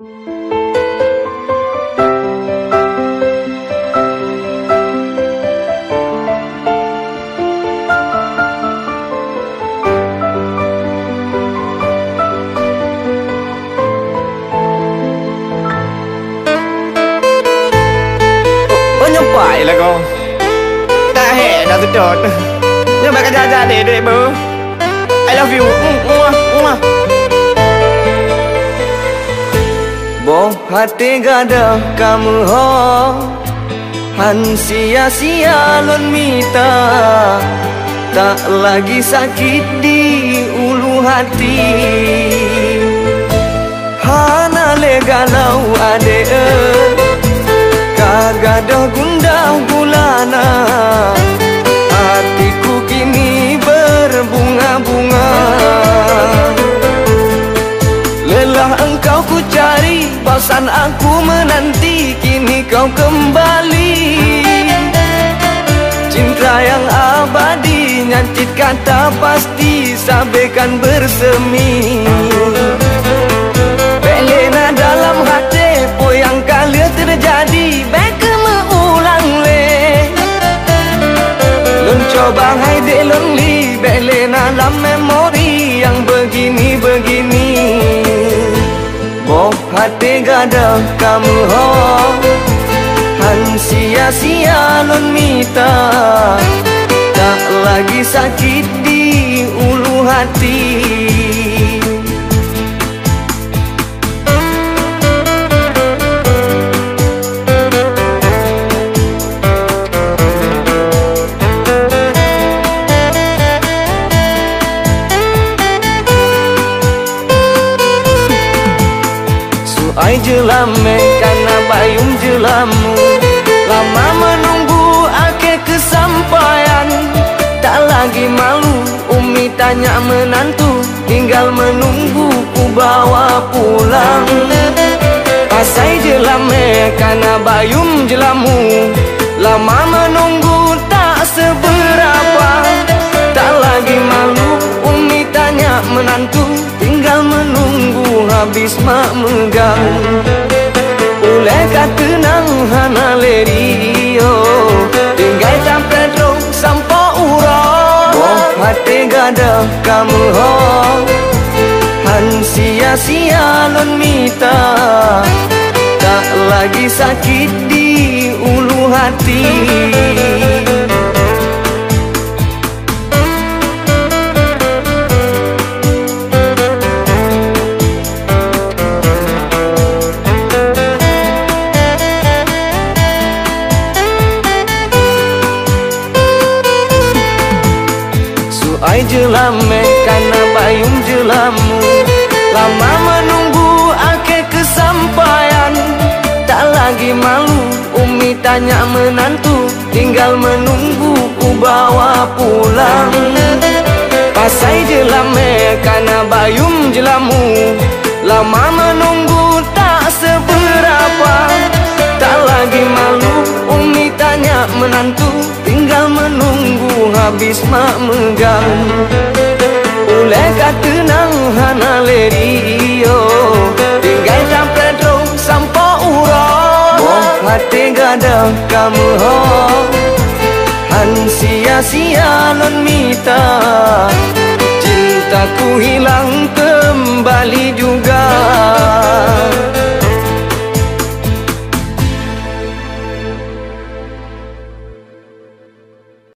vậy là con. Ta hẹn đã tôi trột Nhưng mà cái ra ra để để bơ I love you. Hati gada kamu ho. Han sia-sia lon mita. Tak lagi sakit di ulu hati. Hana le galau ade Kagadah gundah gulana. Hatiku kini berbunga-bunga. Lelah engkau ku cari. Bosan aku menanti Kini kau kembali. Cinta yang abadi Nyantit kata pasti. Sampaikan bersemi. Belena dalam hati Po yang terjadi. Baik ulang le. Lun coba hai de lonely. Belena dalam memori Yang begini-begini Hati gada kamu ho. Han sia-sia lun mita Ai jelame karena bayung jelamu. Lama menunggu akhir kesampaian. Tak lagi malu Umi tanya menantu. Tinggal menunggu ku bawa pulang. Pasai jelame karena bayung jelamu. Lama menunggu tak seberapa. Tak lagi malu Umi tanya menantu habis mak megang Ule tenang hana lerio Tinggal sampai drong sampai uro Oh. Hati gada kamu ho Han sia-sia lon mita. Tak lagi sakit di ulu hati Ai jelame karena bayung jelamu. Lama menunggu akhir kesampaian. Tak lagi malu Umi tanya menantu. Tinggal menunggu ku bawa pulang. Pasai jelame karena bayung jelamu. Lama menunggu tak seberapa. Tak lagi malu Umi tanya menantu. Tinggal menunggu habis mak megang. Uleh kata nang hana leri yo. Tinggal dan drum sampah urang Moh hati gadang kamu ho. Han sia-sia non mita. Cintaku hilang kembali juga.